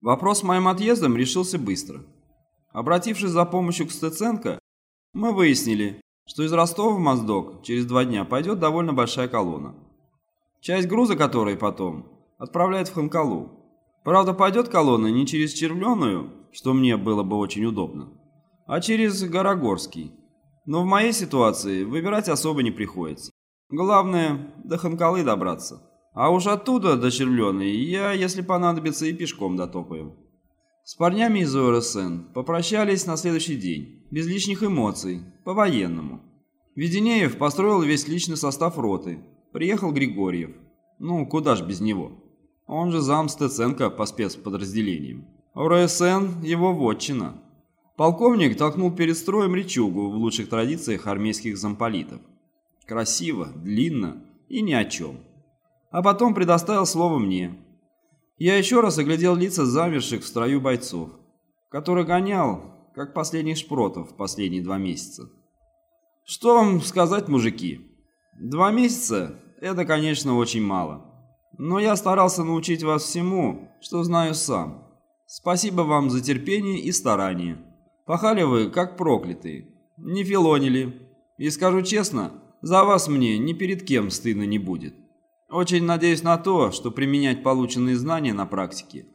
Вопрос с моим отъездом решился быстро. Обратившись за помощью к Стеценко, мы выяснили, что из Ростова в Моздок через два дня пойдет довольно большая колонна. Часть груза которой потом отправляет в Ханкалу. Правда, пойдет колонна не через Червленую, что мне было бы очень удобно, а через Горогорский. Но в моей ситуации выбирать особо не приходится. Главное, до Ханкалы добраться. А уж оттуда до Червленой я, если понадобится, и пешком дотопаю. С парнями из ОРСН попрощались на следующий день, без лишних эмоций, по-военному. Веденеев построил весь личный состав роты. Приехал Григорьев. Ну, куда ж без него. Он же зам Стеценко по спецподразделениям. ОРСН – его вотчина. Полковник толкнул перед строем речугу в лучших традициях армейских замполитов. Красиво, длинно и ни о чем. А потом предоставил слово мне – я еще раз оглядел лица замерших в строю бойцов, который гонял, как последних шпротов, последние два месяца. Что вам сказать, мужики? Два месяца – это, конечно, очень мало. Но я старался научить вас всему, что знаю сам. Спасибо вам за терпение и старание. Пахали вы, как проклятые. Не филонили. И скажу честно, за вас мне ни перед кем стыдно не будет. Очень надеюсь на то, что применять полученные знания на практике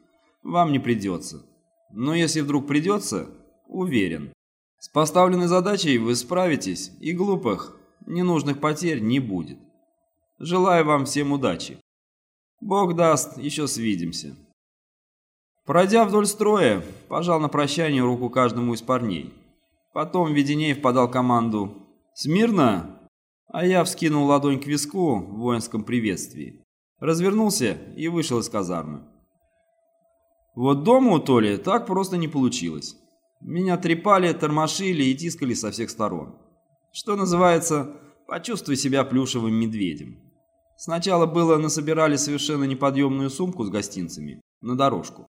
вам не придется. Но если вдруг придется, уверен, с поставленной задачей вы справитесь и глупых, ненужных потерь не будет. Желаю вам всем удачи. Бог даст, еще свидимся. Пройдя вдоль строя, пожал на прощание руку каждому из парней. Потом Веденеев подал команду «Смирно!» А я вскинул ладонь к виску в воинском приветствии, развернулся и вышел из казармы. Вот дома у Толи так просто не получилось. Меня трепали, тормошили и тискали со всех сторон. Что называется, почувствуй себя плюшевым медведем. Сначала было насобирали совершенно неподъемную сумку с гостинцами на дорожку.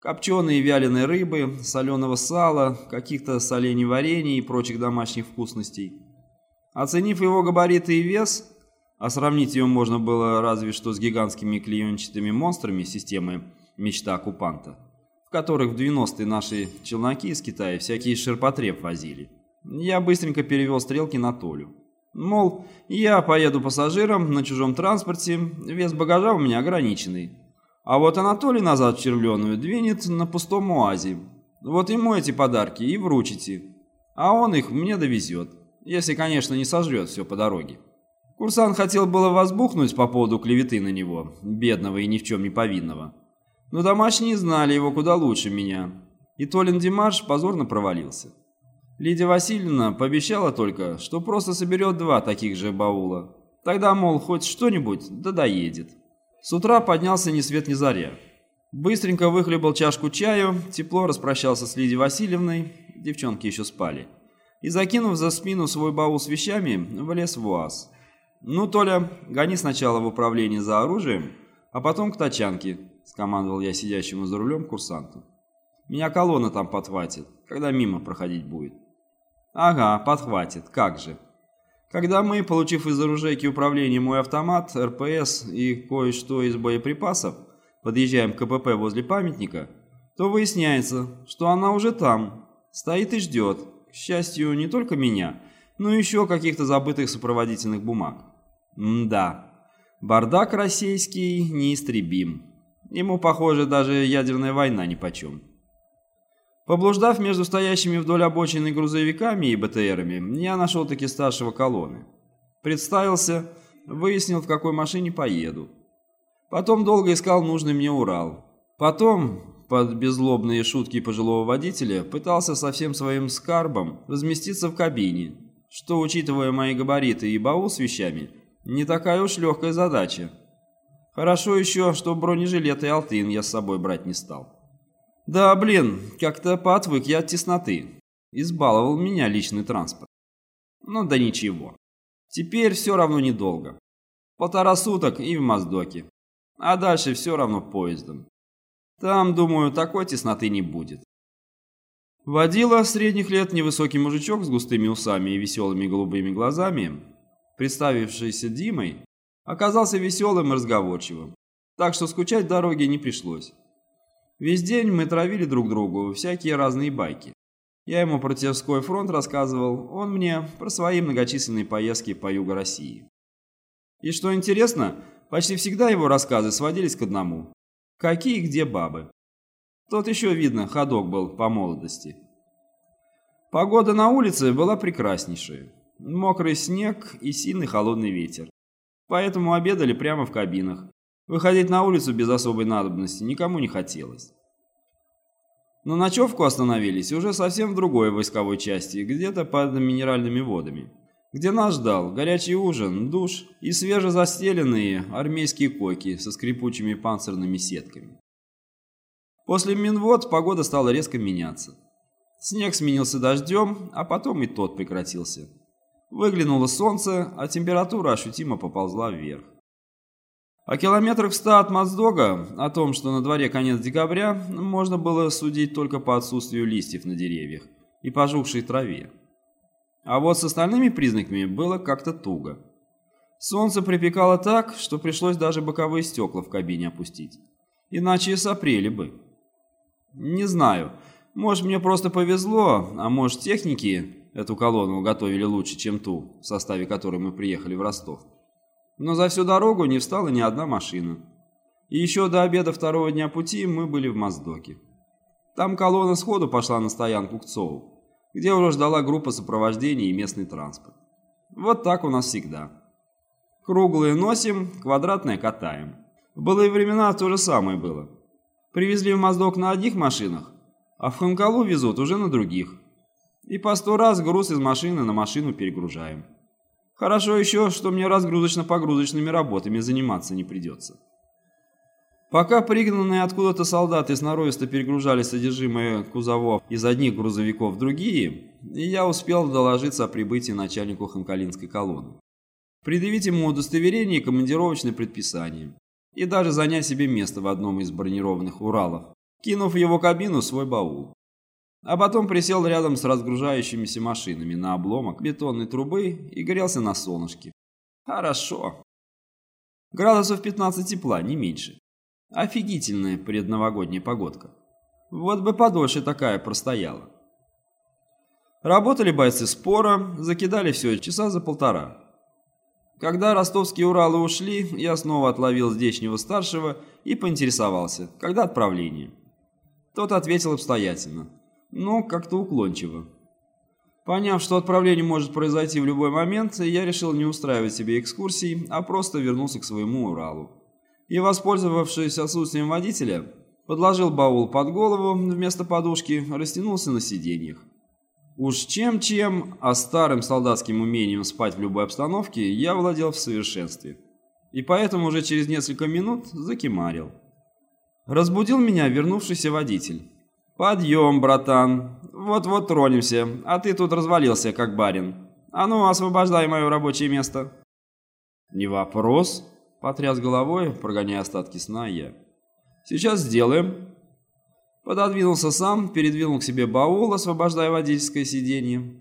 Копченые и вяленые рыбы, соленого сала, каких-то солений варений и прочих домашних вкусностей – Оценив его габариты и вес, а сравнить его можно было разве что с гигантскими клеенчатыми монстрами системы «Мечта оккупанта», в которых в 90-е наши челноки из Китая всякие ширпотреб возили. Я быстренько перевел стрелки на Толю. Мол, я поеду пассажиром на чужом транспорте, вес багажа у меня ограниченный. А вот Анатолий назад в Червленую двинет на пустом УАЗе. Вот ему эти подарки и вручите. А он их мне довезет. Если, конечно, не сожрет все по дороге. Курсант хотел было возбухнуть по поводу клеветы на него, бедного и ни в чем не повинного. Но домашние знали его куда лучше меня. И Толин Димаш позорно провалился. Лидия Васильевна пообещала только, что просто соберет два таких же баула. Тогда, мол, хоть что-нибудь, да доедет. С утра поднялся ни свет ни заря. Быстренько выхлебал чашку чаю, тепло распрощался с Лидией Васильевной, девчонки еще спали и, закинув за спину свой баул с вещами, влез в УАЗ. «Ну, Толя, гони сначала в управление за оружием, а потом к тачанке», — скомандовал я сидящему за рулем курсанту. «Меня колонна там подхватит, когда мимо проходить будет». «Ага, подхватит, как же». Когда мы, получив из оружейки управления мой автомат, РПС и кое-что из боеприпасов, подъезжаем к КПП возле памятника, то выясняется, что она уже там, стоит и ждет, к счастью, не только меня, но еще каких-то забытых сопроводительных бумаг. М-да, бардак российский неистребим. Ему, похоже, даже ядерная война нипочем. Поблуждав между стоящими вдоль обочины грузовиками и БТРами, я нашел таки старшего колонны. Представился, выяснил, в какой машине поеду. Потом долго искал нужный мне Урал. Потом, под беззлобные шутки пожилого водителя пытался со всем своим скарбом разместиться в кабине, что, учитывая мои габариты и баул с вещами, не такая уж легкая задача. Хорошо еще, что бронежилет и алтын я с собой брать не стал. Да, блин, как-то поотвык я от тесноты. Избаловал меня личный транспорт. Ну да ничего. Теперь все равно недолго. Полтора суток и в Моздоке. А дальше все равно поездом. Там, думаю, такой тесноты не будет. Водила средних лет невысокий мужичок с густыми усами и веселыми голубыми глазами, представившийся Димой, оказался веселым и разговорчивым, так что скучать в дороге не пришлось. Весь день мы травили друг другу всякие разные байки. Я ему про Терской фронт рассказывал, он мне про свои многочисленные поездки по югу России. И что интересно, почти всегда его рассказы сводились к одному. Какие где бабы. Тот еще, видно, ходок был по молодости. Погода на улице была прекраснейшая. Мокрый снег и сильный холодный ветер. Поэтому обедали прямо в кабинах. Выходить на улицу без особой надобности никому не хотелось. На ночевку остановились уже совсем в другой войсковой части, где-то под минеральными водами, где нас ждал горячий ужин, душ и свежезастеленные армейские койки со скрипучими панцирными сетками. После Минвод погода стала резко меняться. Снег сменился дождем, а потом и тот прекратился. Выглянуло солнце, а температура ощутимо поползла вверх. О километрах в ста от Мацдога, о том, что на дворе конец декабря, можно было судить только по отсутствию листьев на деревьях и пожухшей траве. А вот с остальными признаками было как-то туго. Солнце припекало так, что пришлось даже боковые стекла в кабине опустить. Иначе и сопрели бы. Не знаю, может мне просто повезло, а может техники эту колонну готовили лучше, чем ту, в составе которой мы приехали в Ростов. Но за всю дорогу не встала ни одна машина. И еще до обеда второго дня пути мы были в Моздоке. Там колонна сходу пошла на стоянку к ЦОУ, где уже ждала группа сопровождения и местный транспорт. Вот так у нас всегда. Круглые носим, квадратные катаем. В былые времена то же самое было. Привезли в Моздок на одних машинах, а в Ханкалу везут уже на других. И по сто раз груз из машины на машину перегружаем. Хорошо еще, что мне разгрузочно-погрузочными работами заниматься не придется. Пока пригнанные откуда-то солдаты сноровисто перегружали содержимое кузовов из одних грузовиков в другие, я успел доложиться о прибытии начальнику Ханкалинской колонны. Предъявить ему удостоверение и командировочное предписание. И даже занять себе место в одном из бронированных Уралов, кинув в его кабину свой баул. А потом присел рядом с разгружающимися машинами на обломок бетонной трубы и грелся на солнышке. Хорошо. Градусов 15 тепла, не меньше. Офигительная предновогодняя погодка. Вот бы подольше такая простояла. Работали бойцы спора, закидали все часа за полтора. Когда ростовские Уралы ушли, я снова отловил здешнего старшего и поинтересовался, когда отправление. Тот ответил обстоятельно но как-то уклончиво. Поняв, что отправление может произойти в любой момент, я решил не устраивать себе экскурсий, а просто вернулся к своему Уралу. И, воспользовавшись отсутствием водителя, подложил баул под голову вместо подушки, растянулся на сиденьях. Уж чем-чем, а старым солдатским умением спать в любой обстановке я владел в совершенстве. И поэтому уже через несколько минут закимарил. Разбудил меня вернувшийся водитель. «Подъем, братан. Вот-вот тронемся, а ты тут развалился, как барин. А ну, освобождай мое рабочее место». «Не вопрос», — потряс головой, прогоняя остатки сна я. «Сейчас сделаем». Пододвинулся сам, передвинул к себе баул, освобождая водительское сиденье.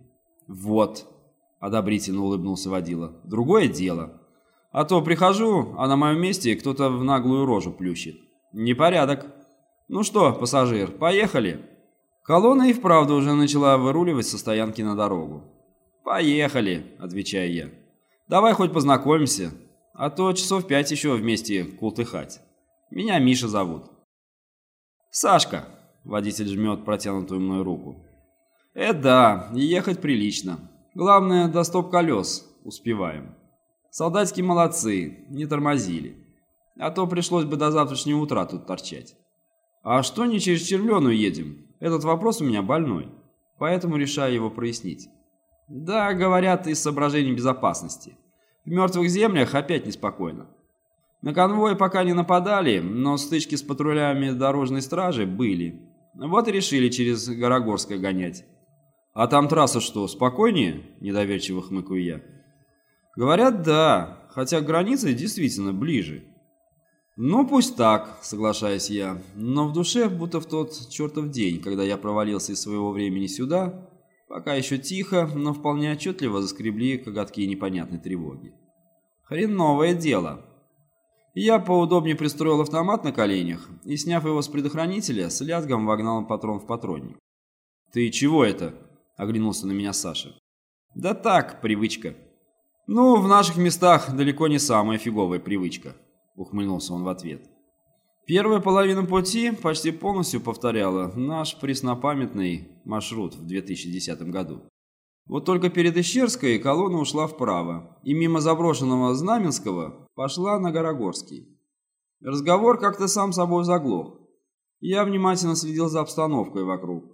«Вот», — одобрительно улыбнулся водила, — «другое дело. А то прихожу, а на моем месте кто-то в наглую рожу плющит. Непорядок». «Ну что, пассажир, поехали?» Колонна и вправду уже начала выруливать со стоянки на дорогу. «Поехали», — отвечаю я. «Давай хоть познакомимся, а то часов пять еще вместе култыхать. Меня Миша зовут». «Сашка», — водитель жмет протянутую мной руку. «Э, да, ехать прилично. Главное, до стоп-колес успеваем. Солдатские молодцы, не тормозили. А то пришлось бы до завтрашнего утра тут торчать». «А что не через Червленую едем? Этот вопрос у меня больной, поэтому решаю его прояснить». «Да, говорят, из соображений безопасности. В мертвых землях опять неспокойно. На конвой пока не нападали, но стычки с патрулями дорожной стражи были. Вот и решили через Горогорское гонять. А там трасса что, спокойнее?» – недоверчиво хмыкаю я. «Говорят, да, хотя границы действительно ближе». «Ну, пусть так», — соглашаюсь я, но в душе, будто в тот чертов день, когда я провалился из своего времени сюда, пока еще тихо, но вполне отчетливо заскребли коготки непонятной тревоги. Хреновое дело. Я поудобнее пристроил автомат на коленях и, сняв его с предохранителя, с лязгом вогнал патрон в патронник. «Ты чего это?» – оглянулся на меня Саша. «Да так, привычка». «Ну, в наших местах далеко не самая фиговая привычка», – ухмыльнулся он в ответ. Первая половина пути почти полностью повторяла наш преснопамятный маршрут в 2010 году. Вот только перед Ищерской колонна ушла вправо, и мимо заброшенного Знаменского пошла на Горогорский. Разговор как-то сам собой заглох. Я внимательно следил за обстановкой вокруг.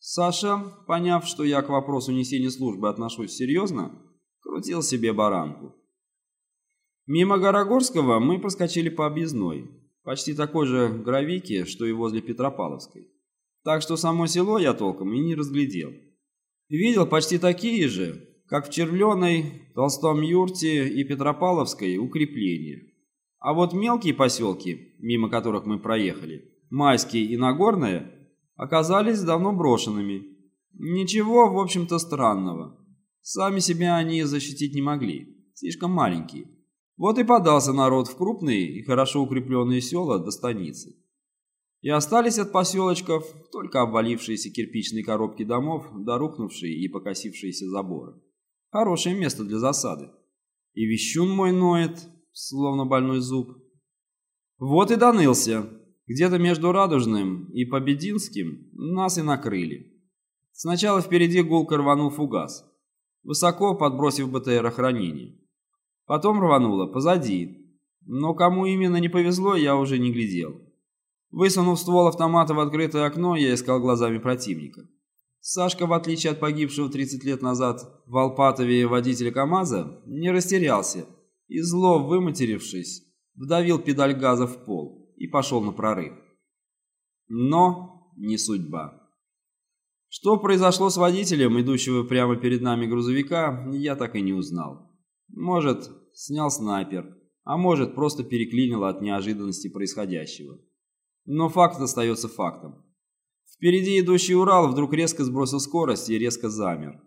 Саша, поняв, что я к вопросу несения службы отношусь серьезно, крутил себе баранку. Мимо Горогорского мы проскочили по объездной, почти такой же гравике, что и возле Петропавловской. Так что само село я толком и не разглядел. Видел почти такие же, как в Червленой, Толстом Юрте и Петропавловской укрепления. А вот мелкие поселки, мимо которых мы проехали, Майский и Нагорное, оказались давно брошенными. Ничего, в общем-то, странного. Сами себя они защитить не могли, слишком маленькие. Вот и подался народ в крупные и хорошо укрепленные села до станицы. И остались от поселочков только обвалившиеся кирпичные коробки домов, дорухнувшие и покосившиеся заборы. Хорошее место для засады. И вещун мой ноет, словно больной зуб. Вот и донылся. Где-то между Радужным и Побединским нас и накрыли. Сначала впереди гулко рванул фугас, высоко подбросив БТР охранение. Потом рвануло позади, но кому именно не повезло, я уже не глядел. Высунув ствол автомата в открытое окно, я искал глазами противника. Сашка, в отличие от погибшего 30 лет назад в Алпатове водителя КамАЗа, не растерялся и, зло выматерившись, вдавил педаль газа в пол и пошел на прорыв. Но не судьба. Что произошло с водителем, идущего прямо перед нами грузовика, я так и не узнал. Может, снял снайпер, а может, просто переклинило от неожиданности происходящего. Но факт остается фактом. Впереди идущий Урал вдруг резко сбросил скорость и резко замер,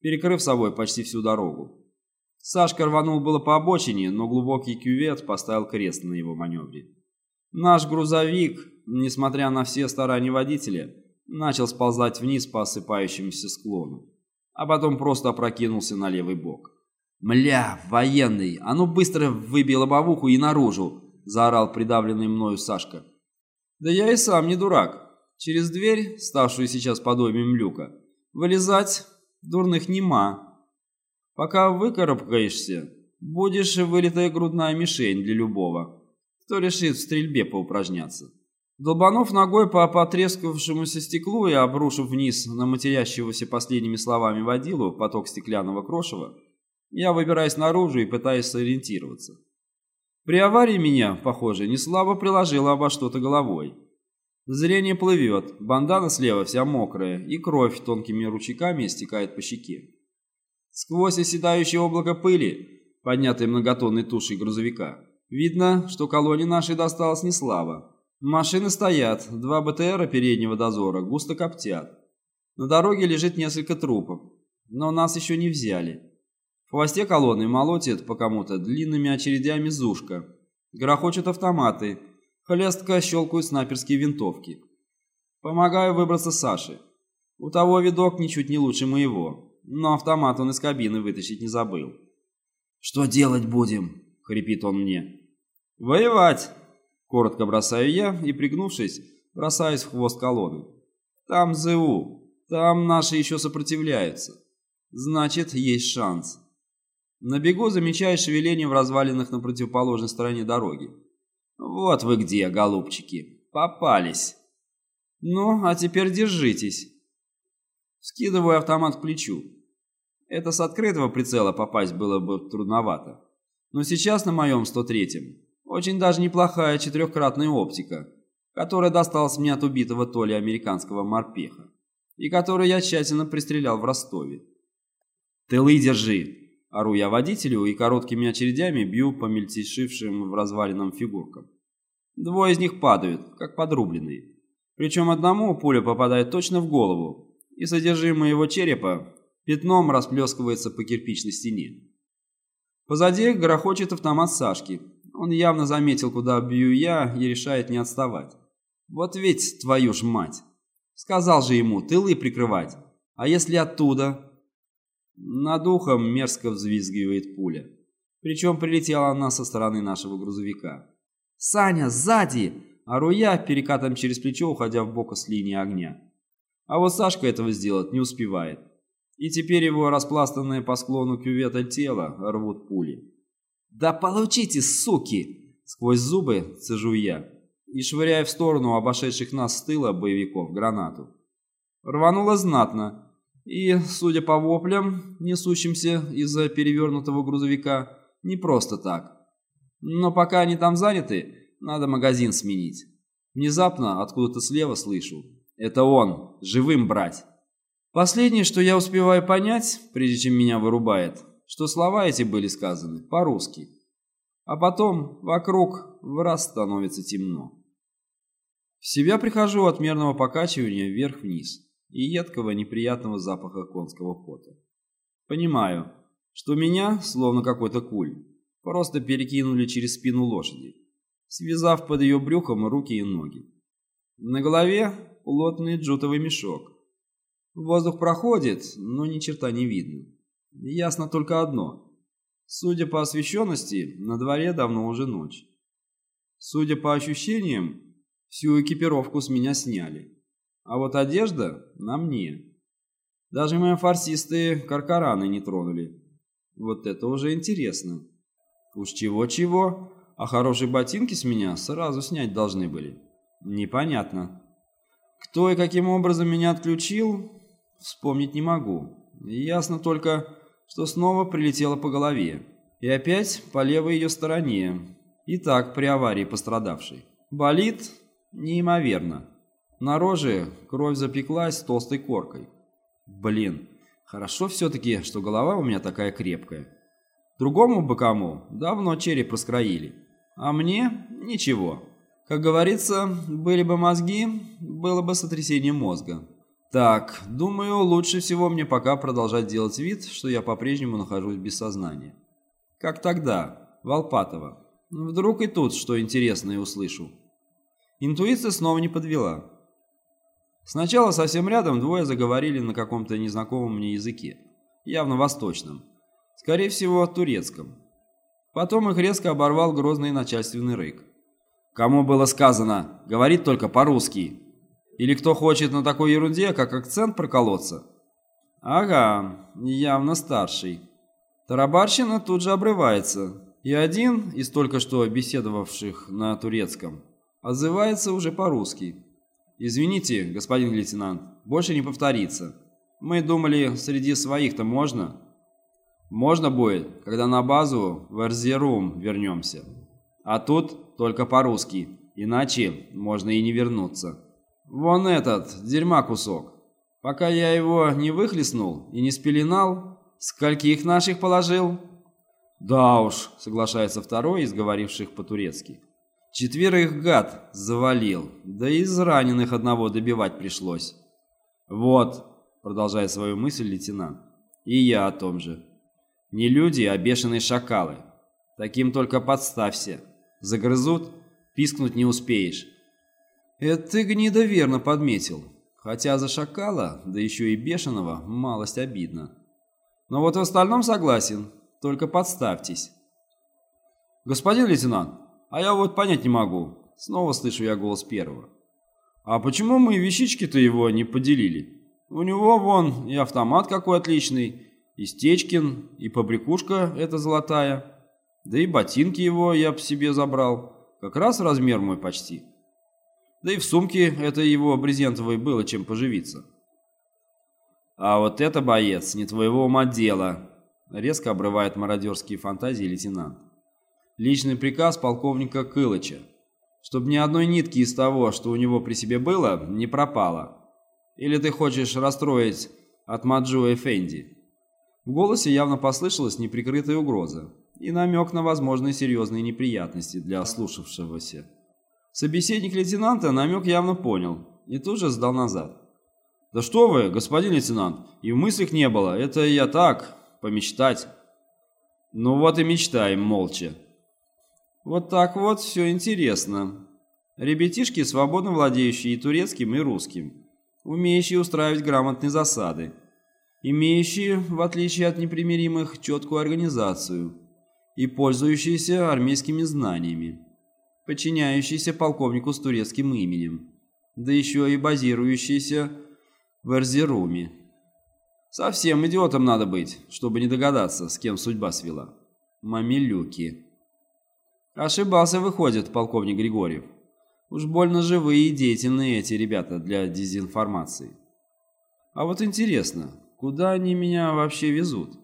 перекрыв собой почти всю дорогу. Сашка рванул было по обочине, но глубокий кювет поставил крест на его маневре. Наш грузовик, несмотря на все старания водителя, начал сползать вниз по осыпающемуся склону, а потом просто опрокинулся на левый бок. «Мля, военный, а ну быстро выбей лобовуху и наружу!» – заорал придавленный мною Сашка. Да я и сам не дурак. Через дверь, ставшую сейчас подобием люка, вылезать дурных нема. Пока выкарабкаешься, будешь вылитая грудная мишень для любого, кто решит в стрельбе поупражняться. Долбанув ногой по потрескавшемуся стеклу и обрушив вниз на матерящегося последними словами водилу поток стеклянного крошева, я выбираюсь наружу и пытаюсь сориентироваться. При аварии меня, похоже, не слабо приложило обо что-то головой. Зрение плывет, бандана слева вся мокрая, и кровь тонкими ручейками стекает по щеке. Сквозь оседающее облако пыли, поднятой многотонной тушей грузовика, видно, что колонне нашей досталось не слабо. Машины стоят, два БТРа переднего дозора густо коптят. На дороге лежит несколько трупов, но нас еще не взяли. В хвосте колонны молотит по кому-то длинными очередями зушка. Грохочут автоматы. Хлестко щелкают снайперские винтовки. Помогаю выбраться Саше. У того видок ничуть не лучше моего, но автомат он из кабины вытащить не забыл. «Что делать будем?» — хрипит он мне. «Воевать!» — коротко бросаю я и, пригнувшись, бросаюсь в хвост колонны. «Там ЗУ, там наши еще сопротивляются. Значит, есть шанс». На бегу замечаю шевеление в развалинах на противоположной стороне дороги. Вот вы где, голубчики, попались. Ну, а теперь держитесь. Скидываю автомат к плечу. Это с открытого прицела попасть было бы трудновато. Но сейчас на моем 103-м очень даже неплохая четырехкратная оптика, которая досталась мне от убитого Толи американского морпеха, и которую я тщательно пристрелял в Ростове. «Тылы держи!» Ору я водителю и короткими очередями бью по мельтешившим в развалинам фигуркам. Двое из них падают, как подрубленные. Причем одному пуля попадает точно в голову, и содержимое его черепа пятном расплескивается по кирпичной стене. Позади грохочет автомат Сашки. Он явно заметил, куда бью я, и решает не отставать. Вот ведь твою ж мать! Сказал же ему, тылы прикрывать. А если оттуда? Над ухом мерзко взвизгивает пуля. Причем прилетела она со стороны нашего грузовика. «Саня, сзади!» Ору я, перекатом через плечо, уходя в бок с линии огня. А вот Сашка этого сделать не успевает. И теперь его распластанное по склону кювета тело рвут пули. «Да получите, суки!» Сквозь зубы цежу я и швыряя в сторону обошедших нас с тыла боевиков гранату. Рвануло знатно, и, судя по воплям, несущимся из-за перевернутого грузовика, не просто так. Но пока они там заняты, надо магазин сменить. Внезапно откуда-то слева слышу. Это он, живым брать. Последнее, что я успеваю понять, прежде чем меня вырубает, что слова эти были сказаны по-русски. А потом вокруг в раз становится темно. В себя прихожу от мерного покачивания вверх-вниз и едкого неприятного запаха конского пота. Понимаю, что меня, словно какой-то куль, просто перекинули через спину лошади, связав под ее брюхом руки и ноги. На голове плотный джутовый мешок. Воздух проходит, но ни черта не видно. Ясно только одно. Судя по освещенности, на дворе давно уже ночь. Судя по ощущениям, всю экипировку с меня сняли. А вот одежда на мне. Даже мои фарсисты каркараны не тронули. Вот это уже интересно. Уж чего-чего, а хорошие ботинки с меня сразу снять должны были. Непонятно. Кто и каким образом меня отключил, вспомнить не могу. Ясно только, что снова прилетело по голове. И опять по левой ее стороне. И так при аварии пострадавшей. Болит неимоверно. На роже кровь запеклась толстой коркой. Блин, хорошо все-таки, что голова у меня такая крепкая. Другому бы кому давно череп раскроили. А мне ничего. Как говорится, были бы мозги, было бы сотрясение мозга. Так, думаю, лучше всего мне пока продолжать делать вид, что я по-прежнему нахожусь без сознания. Как тогда, в. Вдруг и тут что интересное услышу. Интуиция снова не подвела. Сначала совсем рядом двое заговорили на каком-то незнакомом мне языке, явно восточном, скорее всего, турецком. Потом их резко оборвал грозный начальственный рык. Кому было сказано, говорит только по-русски. Или кто хочет на такой ерунде, как акцент проколоться? Ага, явно старший. Тарабарщина тут же обрывается, и один из только что беседовавших на турецком отзывается уже по-русски. «Извините, господин лейтенант, больше не повторится. Мы думали, среди своих-то можно?» «Можно будет, когда на базу в Эрзерум вернемся. А тут только по-русски, иначе можно и не вернуться». «Вон этот, дерьма кусок. Пока я его не выхлестнул и не спеленал, скольких наших положил?» «Да уж», — соглашается второй из говоривших по-турецки. Четверых гад завалил, да и из раненых одного добивать пришлось. Вот, продолжает свою мысль лейтенант, и я о том же. Не люди, а бешеные шакалы. Таким только подставься. Загрызут, пискнуть не успеешь. Это ты гнида верно подметил. Хотя за шакала, да еще и бешеного, малость обидно. Но вот в остальном согласен, только подставьтесь. Господин лейтенант, а я вот понять не могу. Снова слышу я голос первого. А почему мы вещички-то его не поделили? У него вон и автомат какой отличный, и Стечкин, и побрякушка эта золотая. Да и ботинки его я б себе забрал. Как раз размер мой почти. Да и в сумке это его брезентовой было чем поживиться. А вот это, боец, не твоего ума дело. Резко обрывает мародерские фантазии лейтенант. Личный приказ полковника Кылыча, чтобы ни одной нитки из того, что у него при себе было, не пропало. Или ты хочешь расстроить от Маджу Эфенди?» В голосе явно послышалась неприкрытая угроза и намек на возможные серьезные неприятности для слушавшегося. Собеседник лейтенанта намек явно понял и тут же сдал назад. «Да что вы, господин лейтенант, и в мыслях не было, это я так, помечтать». «Ну вот и мечтаем молча», Вот так вот все интересно. Ребятишки, свободно владеющие и турецким, и русским, умеющие устраивать грамотные засады, имеющие, в отличие от непримиримых, четкую организацию и пользующиеся армейскими знаниями, подчиняющиеся полковнику с турецким именем, да еще и базирующиеся в Эрзеруме. Совсем идиотом надо быть, чтобы не догадаться, с кем судьба свела. Мамилюки. Ошибался, выходит, полковник Григорьев. Уж больно живые и деятельные эти ребята для дезинформации. А вот интересно, куда они меня вообще везут?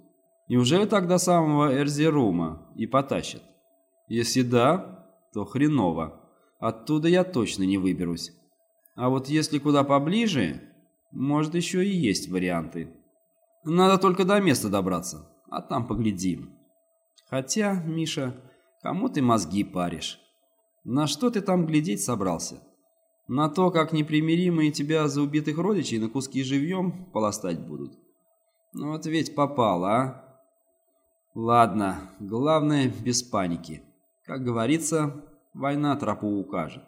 Неужели так до самого Эрзерума и потащат? Если да, то хреново. Оттуда я точно не выберусь. А вот если куда поближе, может еще и есть варианты. Надо только до места добраться, а там поглядим. Хотя, Миша, кому ты мозги паришь? На что ты там глядеть собрался? На то, как непримиримые тебя за убитых родичей на куски живьем полостать будут? Ну вот ведь попал, а? Ладно, главное без паники. Как говорится, война тропу укажет.